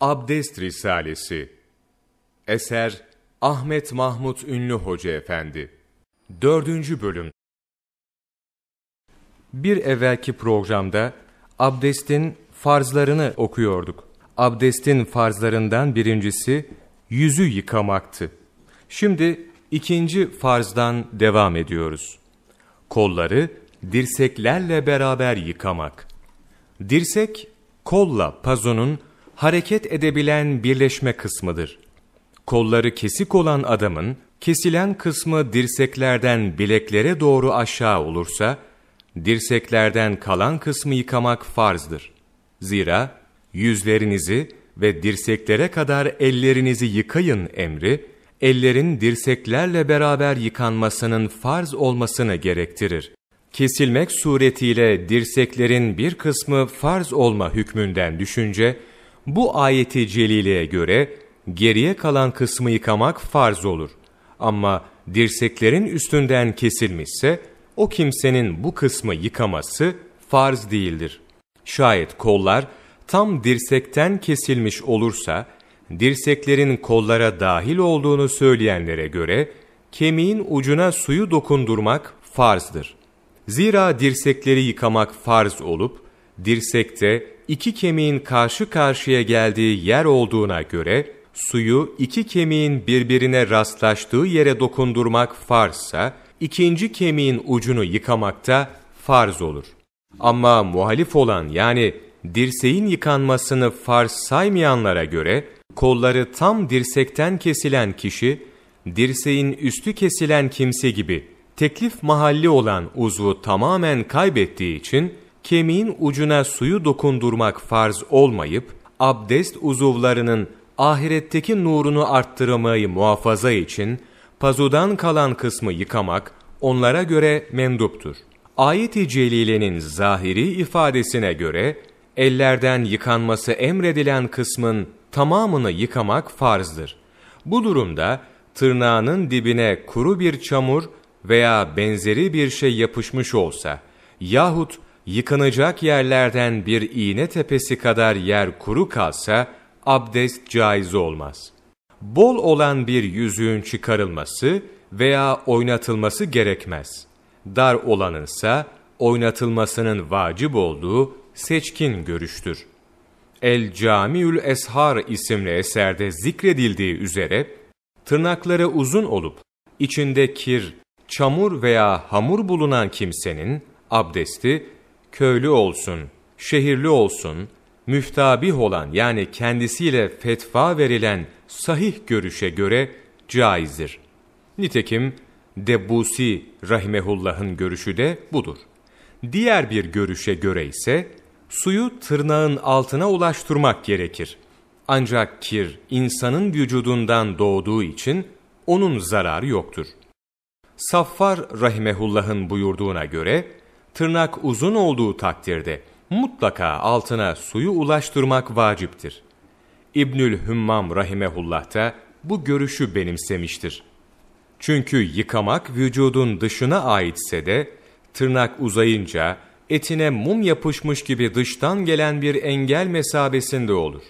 Abdest Risalesi Eser Ahmet Mahmut Ünlü Hoca Efendi 4. Bölüm Bir evvelki programda abdestin farzlarını okuyorduk. Abdestin farzlarından birincisi yüzü yıkamaktı. Şimdi ikinci farzdan devam ediyoruz. Kolları dirseklerle beraber yıkamak. Dirsek, kolla pazonun hareket edebilen birleşme kısmıdır. Kolları kesik olan adamın, kesilen kısmı dirseklerden bileklere doğru aşağı olursa, dirseklerden kalan kısmı yıkamak farzdır. Zira yüzlerinizi ve dirseklere kadar ellerinizi yıkayın emri, ellerin dirseklerle beraber yıkanmasının farz olmasını gerektirir. Kesilmek suretiyle dirseklerin bir kısmı farz olma hükmünden düşünce, bu ayeti celileye göre geriye kalan kısmı yıkamak farz olur. Ama dirseklerin üstünden kesilmişse, o kimsenin bu kısmı yıkaması farz değildir. Şayet kollar tam dirsekten kesilmiş olursa, dirseklerin kollara dahil olduğunu söyleyenlere göre, kemiğin ucuna suyu dokundurmak farzdır. Zira dirsekleri yıkamak farz olup, dirsekte iki kemiğin karşı karşıya geldiği yer olduğuna göre, suyu iki kemiğin birbirine rastlaştığı yere dokundurmak farzsa, ikinci kemiğin ucunu yıkamakta farz olur. Ama muhalif olan yani dirseğin yıkanmasını farz saymayanlara göre, kolları tam dirsekten kesilen kişi, dirseğin üstü kesilen kimse gibi teklif mahalli olan uzvu tamamen kaybettiği için, kemiğin ucuna suyu dokundurmak farz olmayıp, abdest uzuvlarının ahiretteki nurunu arttırmayı muhafaza için, pazudan kalan kısmı yıkamak, onlara göre menduptur. Ayet-i Celile'nin zahiri ifadesine göre, ellerden yıkanması emredilen kısmın tamamını yıkamak farzdır. Bu durumda, tırnağının dibine kuru bir çamur veya benzeri bir şey yapışmış olsa, yahut yıkanacak yerlerden bir iğne tepesi kadar yer kuru kalsa, abdest caiz olmaz. Bol olan bir yüzüğün çıkarılması veya oynatılması gerekmez. Dar olanınsa oynatılmasının vacip olduğu seçkin görüştür. El Camiül Eshar isimli eserde zikredildiği üzere, tırnakları uzun olup, içinde kir, çamur veya hamur bulunan kimsenin abdesti köylü olsun, şehirli olsun, müftabih olan yani kendisiyle fetva verilen sahih görüşe göre caizdir. Nitekim Debusi rahimehullah'ın görüşü de budur. Diğer bir görüşe göre ise suyu tırnağın altına ulaştırmak gerekir. Ancak kir insanın vücudundan doğduğu için onun zararı yoktur. Saffar rahimehullah'ın buyurduğuna göre tırnak uzun olduğu takdirde mutlaka altına suyu ulaştırmak vaciptir. İbnül Hümmam rahimehullah da bu görüşü benimsemiştir. Çünkü yıkamak vücudun dışına aitse de tırnak uzayınca etine mum yapışmış gibi dıştan gelen bir engel mesabesinde olur.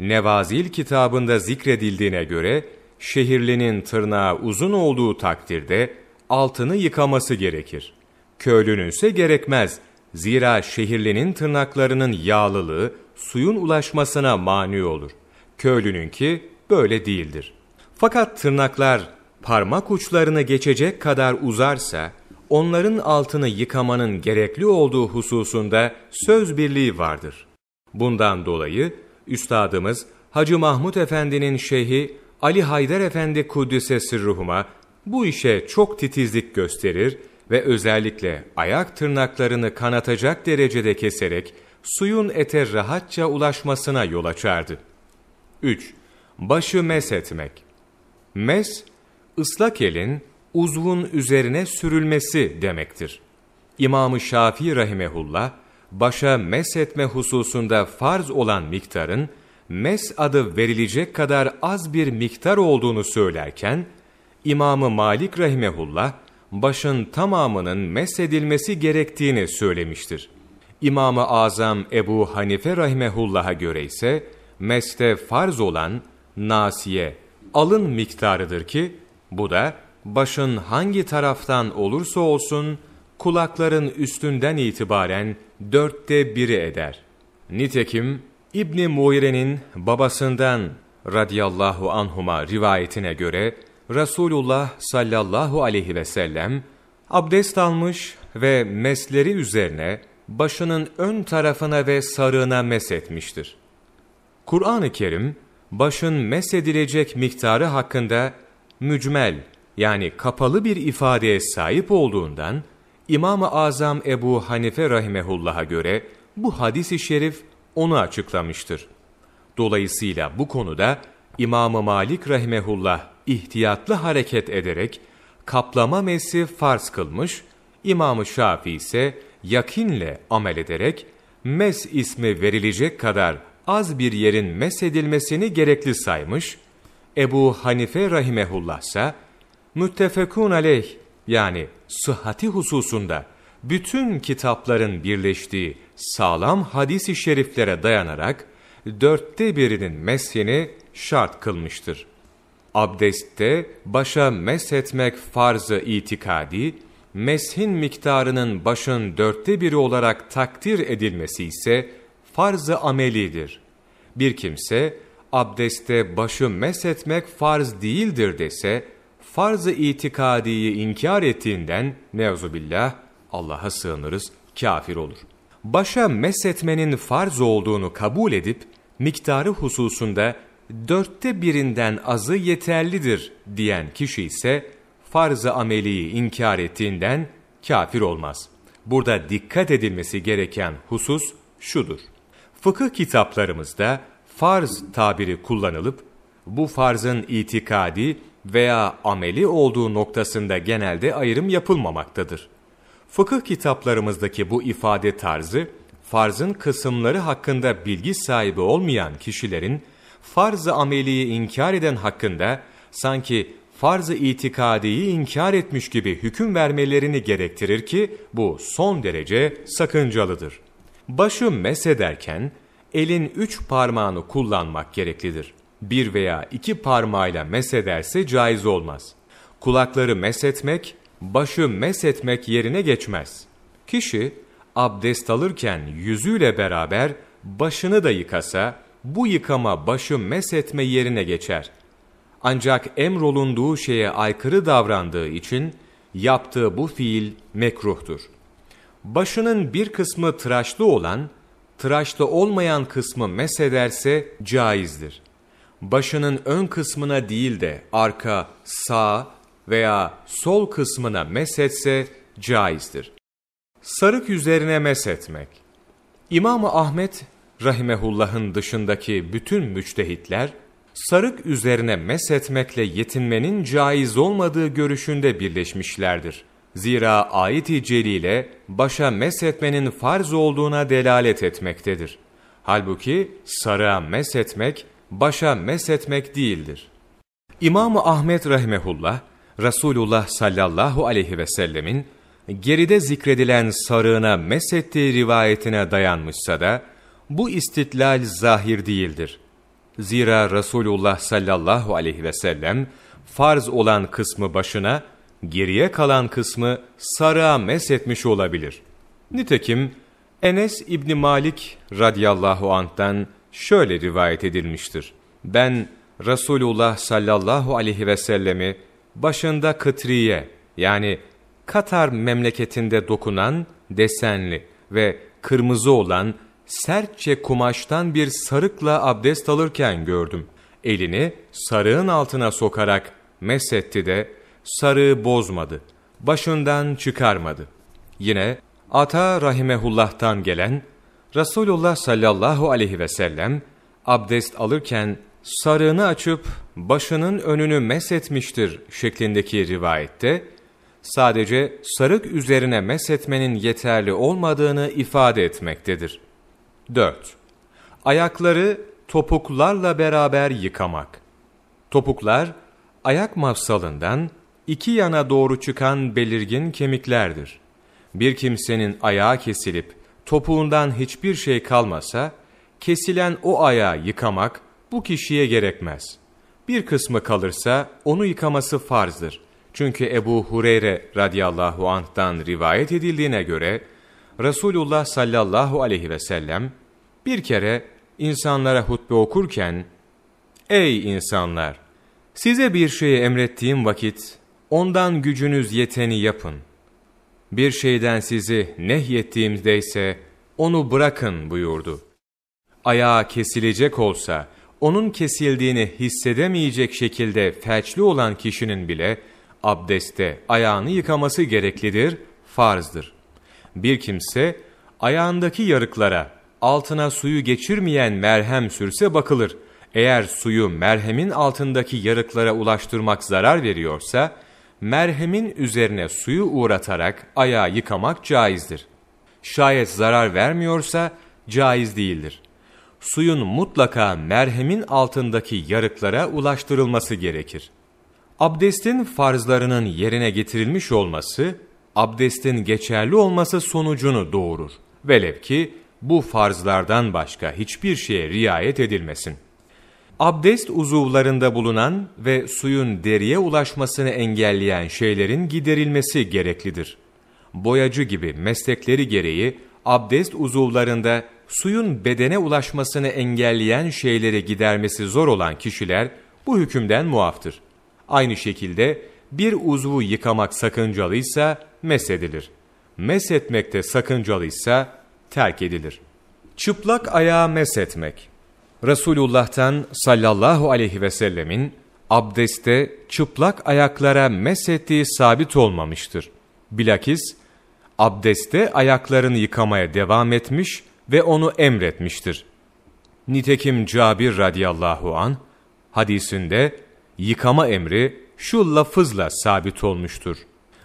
Nevazil kitabında zikredildiğine göre şehirlinin tırnağı uzun olduğu takdirde altını yıkaması gerekir. Köylünün ise gerekmez. Zira şehirlinin tırnaklarının yağlılığı suyun ulaşmasına mani olur. Köylününki böyle değildir. Fakat tırnaklar parmak uçlarını geçecek kadar uzarsa, onların altını yıkamanın gerekli olduğu hususunda söz birliği vardır. Bundan dolayı Üstadımız Hacı Mahmud Efendi'nin şeyhi Ali Haydar Efendi Kuddise Sırruhuma bu işe çok titizlik gösterir ve özellikle ayak tırnaklarını kanatacak derecede keserek suyun ete rahatça ulaşmasına yol açardı. 3. Başı mes etmek. Mes, ıslak elin uzvun üzerine sürülmesi demektir. İmam-ı Şafii rahimehullah, başa mes etme hususunda farz olan miktarın, mes adı verilecek kadar az bir miktar olduğunu söylerken, İmamı Malik rahimehullah, başın tamamının mesedilmesi gerektiğini söylemiştir. İmam-ı Azam Ebu Hanife rahimehullah'a göre ise meste farz olan nasiye, alın miktarıdır ki, bu da başın hangi taraftan olursa olsun, kulakların üstünden itibaren dörtte biri eder. Nitekim İbni Muire'nin babasından radıyallahu anhuma rivayetine göre Resulullah sallallahu aleyhi ve sellem abdest almış ve mesleri üzerine başının ön tarafına ve sarığına mesetmiştir. Kur'an-ı Kerim başın mesedilecek miktarı hakkında mücmel yani kapalı bir ifadeye sahip olduğundan İmam-ı Azam Ebu Hanife rahimehullah'a göre bu hadis-i şerif onu açıklamıştır. Dolayısıyla bu konuda İmam-ı Malik rahimehullah ihtiyatlı hareket ederek kaplama mesi farz kılmış, İmam-ı Şafii ise yakinle amel ederek mes ismi verilecek kadar az bir yerin mesedilmesini gerekli saymış, Ebu Hanife rahimehullah ise müttefekun aleyh yani sıhhati hususunda bütün kitapların birleştiği sağlam hadis-i şeriflere dayanarak dörtte birinin meshini şart kılmıştır. Abdestte başa meshetmek farzı itikadi, meshin miktarının başın dörtte biri olarak takdir edilmesi ise farz-ı amelidir. Bir kimse abdestte başı meshetmek farz değildir dese, farz-ı itikadiyi inkar ettiğinden neuzubillah Allah'a sığınırız kafir olur. Başa meshetmenin farz olduğunu kabul edip miktarı hususunda dörtte birinden azı yeterlidir diyen kişi ise farz-ı ameliyi inkar ettiğinden kafir olmaz. Burada dikkat edilmesi gereken husus şudur. Fıkıh kitaplarımızda farz tabiri kullanılıp bu farzın itikadi veya ameli olduğu noktasında genelde ayrım yapılmamaktadır. Fıkıh kitaplarımızdaki bu ifade tarzı, farzın kısımları hakkında bilgi sahibi olmayan kişilerin, farz-ı ameliyi inkar eden hakkında, sanki farz-ı itikadiyi inkar etmiş gibi hüküm vermelerini gerektirir ki, bu son derece sakıncalıdır. Başı mesederken, elin üç parmağını kullanmak gereklidir. Bir veya iki parmağıyla mesederse caiz olmaz. Kulakları mesetmek, başı mesetmek yerine geçmez. Kişi abdest alırken yüzüyle beraber başını da yıkasa, bu yıkama başı mesetme yerine geçer. Ancak emrolunduğu şeye aykırı davrandığı için yaptığı bu fiil mekruhtur. Başının bir kısmı tıraşlı olan, tıraşlı olmayan kısmı mesederse caizdir. Başının ön kısmına değil de arka, sağ veya sol kısmına mesetse caizdir. Sarık üzerine mesetmek. İmam-ı Ahmet rahimehullah'ın dışındaki bütün müçtehitler, sarık üzerine mesetmekle yetinmenin caiz olmadığı görüşünde birleşmişlerdir. Zira ayet-i celile başa mesetmenin farz olduğuna delalet etmektedir. Halbuki sarığa mesetmek, başa mesetmek değildir. İmam-ı Ahmet rahimehullah, Resulullah sallallahu aleyhi ve sellemin geride zikredilen sarığına mesettiği rivayetine dayanmışsa da, bu istitlal zahir değildir. Zira Resulullah sallallahu aleyhi ve sellem, farz olan kısmı başına, geriye kalan kısmı sarığa mesetmiş olabilir. Nitekim, Enes İbni Malik radıyallahu anh'tan şöyle rivayet edilmiştir. Ben Resulullah sallallahu aleyhi ve sellemi başında kıtriye yani Katar memleketinde dokunan desenli ve kırmızı olan sertçe kumaştan bir sarıkla abdest alırken gördüm. Elini sarığın altına sokarak mesetti de sarığı bozmadı. Başından çıkarmadı. Yine Ata rahimehullah'tan gelen Resulullah sallallahu aleyhi ve sellem abdest alırken sarığını açıp başının önünü mesetmiştir şeklindeki rivayette sadece sarık üzerine mesetmenin yeterli olmadığını ifade etmektedir. 4. Ayakları topuklarla beraber yıkamak. Topuklar, ayak mafsalından iki yana doğru çıkan belirgin kemiklerdir. Bir kimsenin ayağı kesilip topuğundan hiçbir şey kalmasa, kesilen o ayağı yıkamak bu kişiye gerekmez. Bir kısmı kalırsa onu yıkaması farzdır. Çünkü Ebu Hureyre radıyallahu anh'tan rivayet edildiğine göre Resulullah sallallahu aleyhi ve sellem bir kere insanlara hutbe okurken Ey insanlar! Size bir şeyi emrettiğim vakit ondan gücünüz yeteni yapın. Bir şeyden sizi nehyettiğimde ise onu bırakın buyurdu. Ayağı kesilecek olsa onun kesildiğini hissedemeyecek şekilde felçli olan kişinin bile abdeste ayağını yıkaması gereklidir, farzdır. Bir kimse ayağındaki yarıklara altına suyu geçirmeyen merhem sürse bakılır. Eğer suyu merhemin altındaki yarıklara ulaştırmak zarar veriyorsa, merhemin üzerine suyu uğratarak ayağı yıkamak caizdir. Şayet zarar vermiyorsa caiz değildir. Suyun mutlaka merhemin altındaki yarıklara ulaştırılması gerekir. Abdestin farzlarının yerine getirilmiş olması, abdestin geçerli olması sonucunu doğurur. Velev ki bu farzlardan başka hiçbir şeye riayet edilmesin. Abdest uzuvlarında bulunan ve suyun deriye ulaşmasını engelleyen şeylerin giderilmesi gereklidir. Boyacı gibi meslekleri gereği abdest uzuvlarında suyun bedene ulaşmasını engelleyen şeyleri gidermesi zor olan kişiler bu hükümden muaftır. Aynı şekilde bir uzvu yıkamak sakıncalıysa mesedilir. Mesetmekte sakıncalıysa terk edilir. Çıplak ayağa mesetmek Resulullah'tan sallallahu aleyhi ve sellemin abdeste çıplak ayaklara mesettiği sabit olmamıştır. Bilakis abdeste ayaklarını yıkamaya devam etmiş ve onu emretmiştir. Nitekim Cabir radıyallahu an hadisinde yıkama emri şu lafızla sabit olmuştur.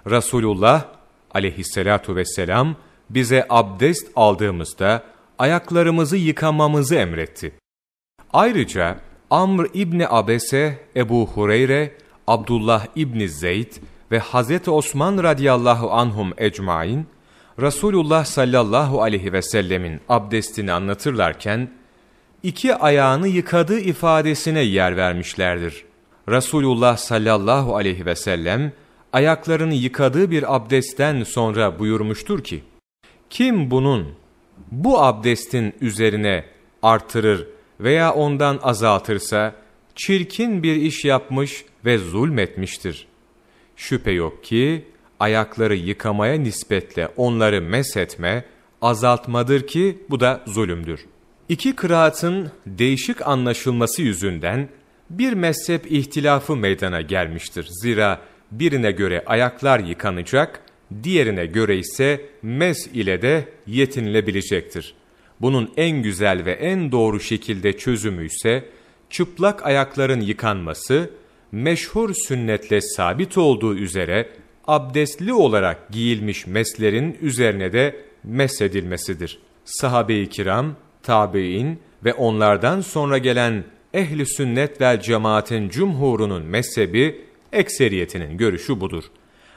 Resulullah aleyhissalatu vesselam bize abdest aldığımızda ayaklarımızı yıkamamızı emretti. Ayrıca Amr İbni Abese, Ebu Hureyre, Abdullah İbni Zeyd ve Hazreti Osman radıyallahu anhum ecmain, Resulullah sallallahu aleyhi ve sellemin abdestini anlatırlarken, iki ayağını yıkadığı ifadesine yer vermişlerdir. Resulullah sallallahu aleyhi ve sellem, ayaklarını yıkadığı bir abdestten sonra buyurmuştur ki, kim bunun, bu abdestin üzerine artırır veya ondan azaltırsa, çirkin bir iş yapmış ve zulmetmiştir. Şüphe yok ki, ayakları yıkamaya nispetle onları meshetme, azaltmadır ki bu da zulümdür. İki kıraatın değişik anlaşılması yüzünden bir mezhep ihtilafı meydana gelmiştir. Zira birine göre ayaklar yıkanacak, diğerine göre ise mes ile de yetinilebilecektir. Bunun en güzel ve en doğru şekilde çözümü ise çıplak ayakların yıkanması, meşhur sünnetle sabit olduğu üzere abdestli olarak giyilmiş meslerin üzerine de mesedilmesidir. Sahabe-i kiram, tabi'in ve onlardan sonra gelen ehli sünnet vel cemaatin cumhurunun mezhebi ekseriyetinin görüşü budur.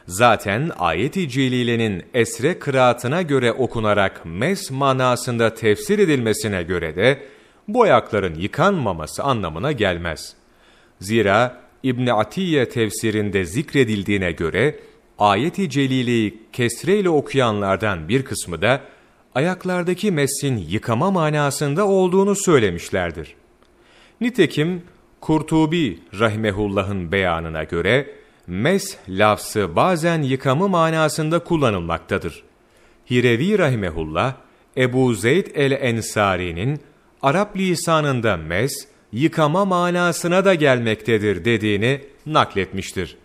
Zaten ayet-i celilenin esre kıraatına göre okunarak mes manasında tefsir edilmesine göre de bu ayakların yıkanmaması anlamına gelmez. Zira İbn Atiye tefsirinde zikredildiğine göre ayet-i celileyi kesreyle okuyanlardan bir kısmı da ayaklardaki mesin yıkama manasında olduğunu söylemişlerdir. Nitekim Kurtubi rahimehullah'ın beyanına göre mes lafzı bazen yıkamı manasında kullanılmaktadır. Hirevi rahimehullah, Ebu Zeyd el-Ensari'nin Arap lisanında mes, yıkama manasına da gelmektedir dediğini nakletmiştir.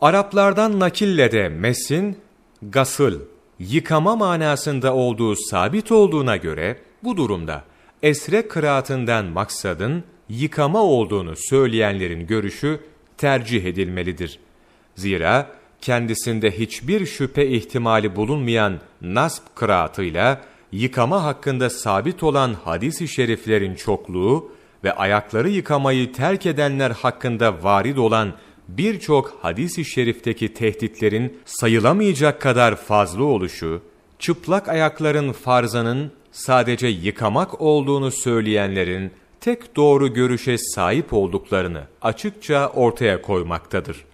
Araplardan nakille de mesin, gasıl, yıkama manasında olduğu sabit olduğuna göre bu durumda esre kıraatından maksadın yıkama olduğunu söyleyenlerin görüşü tercih edilmelidir. Zira kendisinde hiçbir şüphe ihtimali bulunmayan nasb kıraatıyla yıkama hakkında sabit olan hadis-i şeriflerin çokluğu ve ayakları yıkamayı terk edenler hakkında varid olan birçok hadis-i şerifteki tehditlerin sayılamayacak kadar fazla oluşu, çıplak ayakların farzanın sadece yıkamak olduğunu söyleyenlerin tek doğru görüşe sahip olduklarını açıkça ortaya koymaktadır.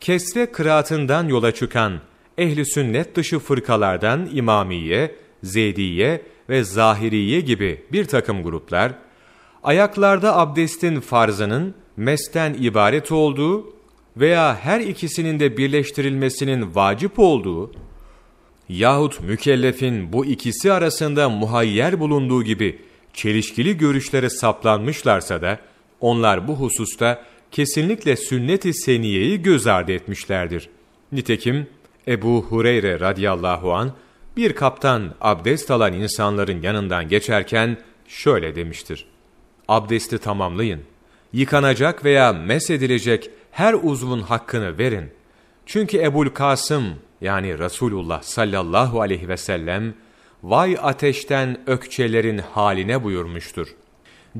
Kesre kıraatından yola çıkan ehli sünnet dışı fırkalardan İmamiye, Zeydiye ve Zahiriye gibi bir takım gruplar, ayaklarda abdestin farzının mesten ibaret olduğu veya her ikisinin de birleştirilmesinin vacip olduğu yahut mükellefin bu ikisi arasında muhayyer bulunduğu gibi çelişkili görüşlere saplanmışlarsa da onlar bu hususta kesinlikle sünnet-i seniyeyi göz ardı etmişlerdir. Nitekim Ebu Hureyre radıyallahu an bir kaptan abdest alan insanların yanından geçerken şöyle demiştir. Abdesti tamamlayın. Yıkanacak veya mesedilecek her uzvun hakkını verin. Çünkü Ebul Kasım yani Resulullah sallallahu aleyhi ve sellem vay ateşten ökçelerin haline buyurmuştur.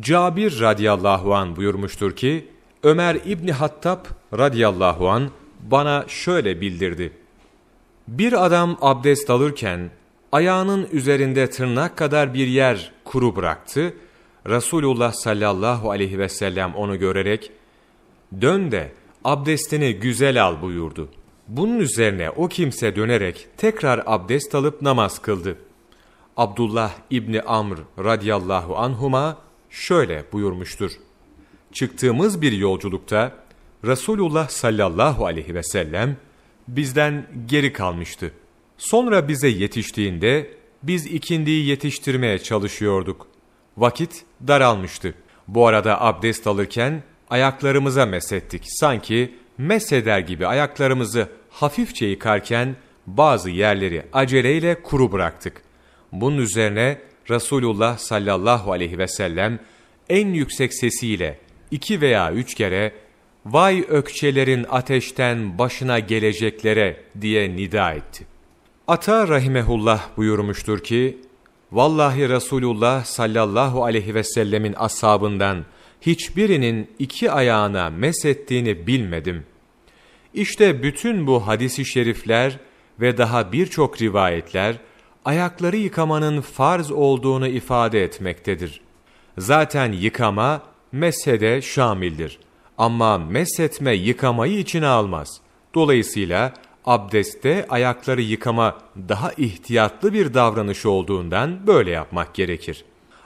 Cabir radıyallahu an buyurmuştur ki Ömer İbni Hattab radıyallahu an bana şöyle bildirdi. Bir adam abdest alırken ayağının üzerinde tırnak kadar bir yer kuru bıraktı. Resulullah sallallahu aleyhi ve sellem onu görerek dön de abdestini güzel al buyurdu. Bunun üzerine o kimse dönerek tekrar abdest alıp namaz kıldı. Abdullah İbni Amr radıyallahu anhuma şöyle buyurmuştur. Çıktığımız bir yolculukta Resulullah sallallahu aleyhi ve sellem bizden geri kalmıştı. Sonra bize yetiştiğinde biz ikindiyi yetiştirmeye çalışıyorduk. Vakit daralmıştı. Bu arada abdest alırken ayaklarımıza mesettik. Sanki meseder gibi ayaklarımızı hafifçe yıkarken bazı yerleri aceleyle kuru bıraktık. Bunun üzerine Resulullah sallallahu aleyhi ve sellem en yüksek sesiyle iki veya üç kere vay ökçelerin ateşten başına geleceklere diye nida etti. Ata rahimehullah buyurmuştur ki, Vallahi Resulullah sallallahu aleyhi ve sellemin ashabından hiçbirinin iki ayağına mesettiğini bilmedim. İşte bütün bu hadisi şerifler ve daha birçok rivayetler, ayakları yıkamanın farz olduğunu ifade etmektedir. Zaten yıkama, meshede şamildir. Ama meshetme yıkamayı içine almaz. Dolayısıyla abdestte ayakları yıkama daha ihtiyatlı bir davranış olduğundan böyle yapmak gerekir.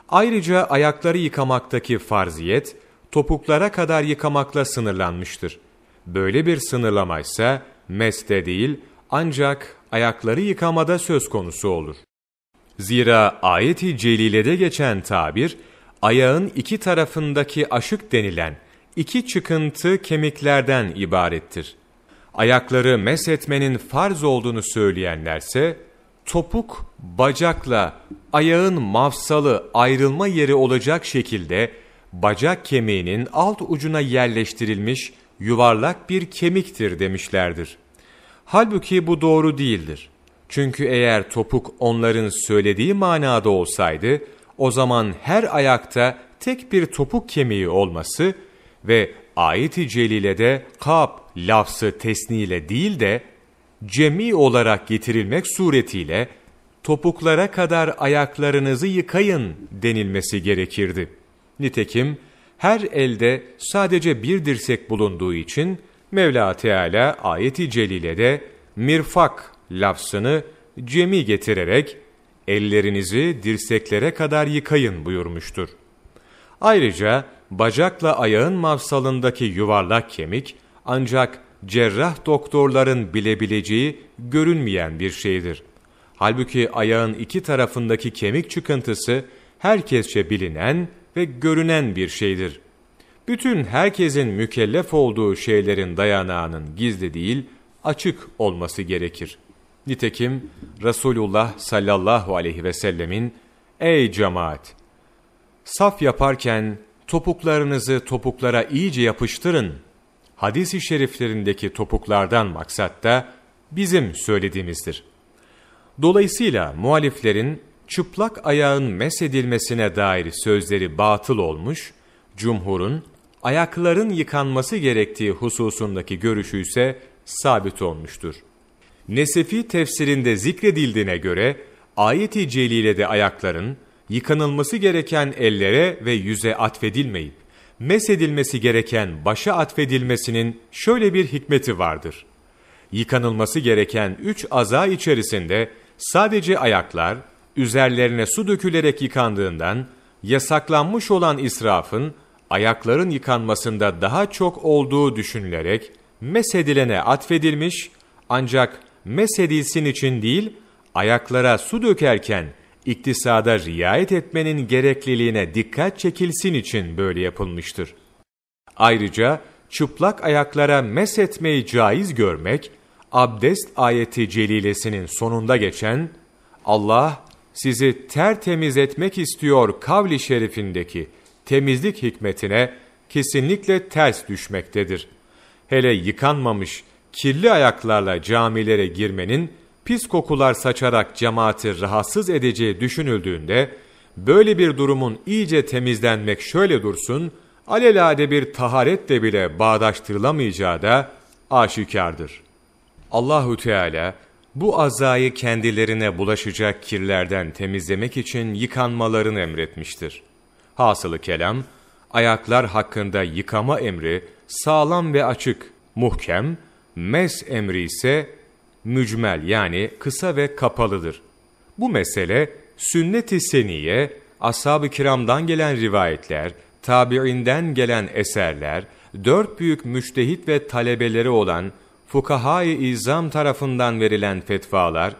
Ayrıca ayakları yıkamaktaki farziyet, topuklara kadar yıkamakla sınırlanmıştır. Böyle bir sınırlama ise meste değil ancak ayakları yıkamada söz konusu olur. Zira ayet-i celilede geçen tabir, ayağın iki tarafındaki aşık denilen iki çıkıntı kemiklerden ibarettir. Ayakları mesetmenin farz olduğunu söyleyenlerse, topuk, bacakla ayağın mafsalı ayrılma yeri olacak şekilde bacak kemiğinin alt ucuna yerleştirilmiş yuvarlak bir kemiktir demişlerdir. Halbuki bu doğru değildir. Çünkü eğer topuk onların söylediği manada olsaydı, o zaman her ayakta tek bir topuk kemiği olması ve ayet-i celilede kab lafzı tesniyle değil de cemi olarak getirilmek suretiyle topuklara kadar ayaklarınızı yıkayın denilmesi gerekirdi. Nitekim her elde sadece bir dirsek bulunduğu için Mevla Teala ayeti celilede mirfak lafzını cemi getirerek ellerinizi dirseklere kadar yıkayın buyurmuştur. Ayrıca bacakla ayağın mafsalındaki yuvarlak kemik ancak cerrah doktorların bilebileceği görünmeyen bir şeydir. Halbuki ayağın iki tarafındaki kemik çıkıntısı herkesçe bilinen ve görünen bir şeydir. Bütün herkesin mükellef olduğu şeylerin dayanağının gizli değil, açık olması gerekir. Nitekim Resulullah sallallahu aleyhi ve sellemin Ey cemaat! Saf yaparken topuklarınızı topuklara iyice yapıştırın. Hadis-i şeriflerindeki topuklardan maksat da bizim söylediğimizdir. Dolayısıyla muhaliflerin çıplak ayağın mesedilmesine dair sözleri batıl olmuş, cumhurun ayakların yıkanması gerektiği hususundaki görüşü ise sabit olmuştur. Nesefi tefsirinde zikredildiğine göre ayeti celilede ayakların yıkanılması gereken ellere ve yüze atfedilmeyip mesedilmesi gereken başa atfedilmesinin şöyle bir hikmeti vardır. Yıkanılması gereken üç aza içerisinde sadece ayaklar, üzerlerine su dökülerek yıkandığından, yasaklanmış olan israfın, ayakların yıkanmasında daha çok olduğu düşünülerek, mesedilene atfedilmiş, ancak mesedilsin için değil, ayaklara su dökerken, iktisada riayet etmenin gerekliliğine dikkat çekilsin için böyle yapılmıştır. Ayrıca çıplak ayaklara mesetmeyi caiz görmek, abdest ayeti celilesinin sonunda geçen Allah sizi tertemiz etmek istiyor kavli şerifindeki temizlik hikmetine kesinlikle ters düşmektedir. Hele yıkanmamış, kirli ayaklarla camilere girmenin pis kokular saçarak cemaati rahatsız edeceği düşünüldüğünde, böyle bir durumun iyice temizlenmek şöyle dursun, alelade bir taharetle bile bağdaştırılamayacağı da aşikardır. Allahu Teala bu azayı kendilerine bulaşacak kirlerden temizlemek için yıkanmalarını emretmiştir. Hasılı kelam, ayaklar hakkında yıkama emri sağlam ve açık, muhkem, mes emri ise mücmel yani kısa ve kapalıdır. Bu mesele sünnet-i seniye, ashab-ı kiramdan gelen rivayetler, tabi'inden gelen eserler, dört büyük müştehit ve talebeleri olan fukaha-i izam tarafından verilen fetvalar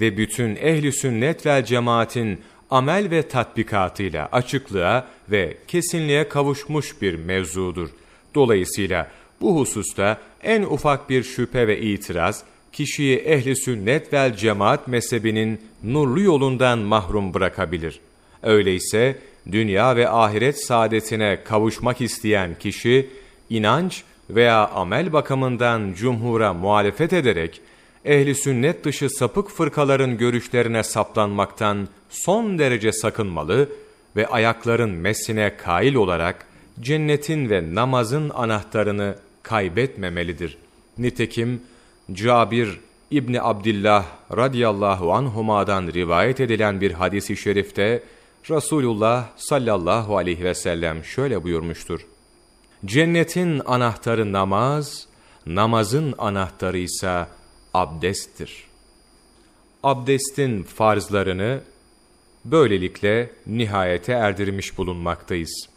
ve bütün ehli sünnet ve cemaatin amel ve tatbikatıyla açıklığa ve kesinliğe kavuşmuş bir mevzudur. Dolayısıyla bu hususta en ufak bir şüphe ve itiraz, kişiyi ehli sünnet vel cemaat mezhebinin nurlu yolundan mahrum bırakabilir. Öyleyse dünya ve ahiret saadetine kavuşmak isteyen kişi, inanç veya amel bakımından cumhura muhalefet ederek, ehli sünnet dışı sapık fırkaların görüşlerine saplanmaktan son derece sakınmalı ve ayakların mesine kail olarak cennetin ve namazın anahtarını kaybetmemelidir. Nitekim Cabir İbni Abdillah radıyallahu anhuma'dan rivayet edilen bir hadisi şerifte Resulullah sallallahu aleyhi ve sellem şöyle buyurmuştur. Cennetin anahtarı namaz, namazın anahtarı ise abdesttir. Abdestin farzlarını böylelikle nihayete erdirmiş bulunmaktayız.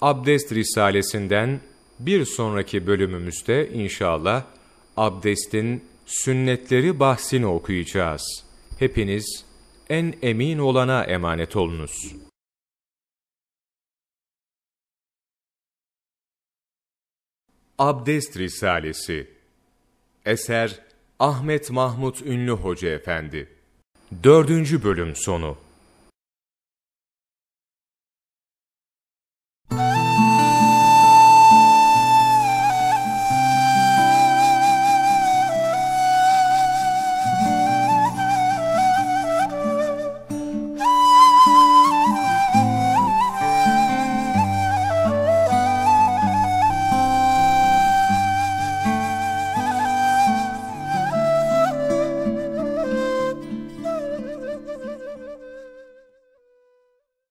Abdest Risalesinden bir sonraki bölümümüzde inşallah abdestin sünnetleri bahsini okuyacağız. Hepiniz en emin olana emanet olunuz. Abdest Risalesi Eser Ahmet Mahmut Ünlü Hoca Efendi. Dördüncü Bölüm Sonu